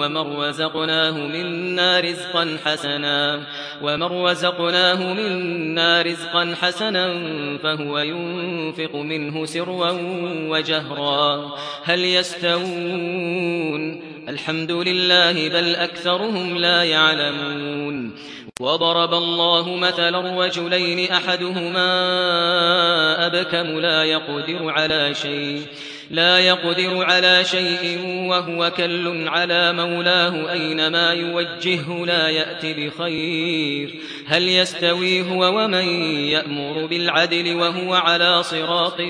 ومن رزقناه منا رزقا حسنا ومن رزقناه منا رزقا حسنا فهو ينفق منه سرا وجهرا. هل يستوون؟ الحمد لله بل أكثرهم لا يعلمون. وضرب الله مثلا رجلين أحدهما أبكم لا يقدر على شيء لا يقدر على شيء وهو كل على مولاه أينما يوجهه لا يأتي بخير. هل يستوي هو ومن يأمر بالعدل وهو على صراط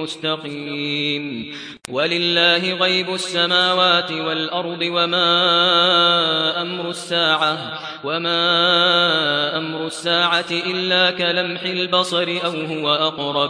مستقيم؟ ولله غيب السماوات والأرض وما أمر الساعة وما أمر الساعة إلا كلمح البصر أو هو أقرب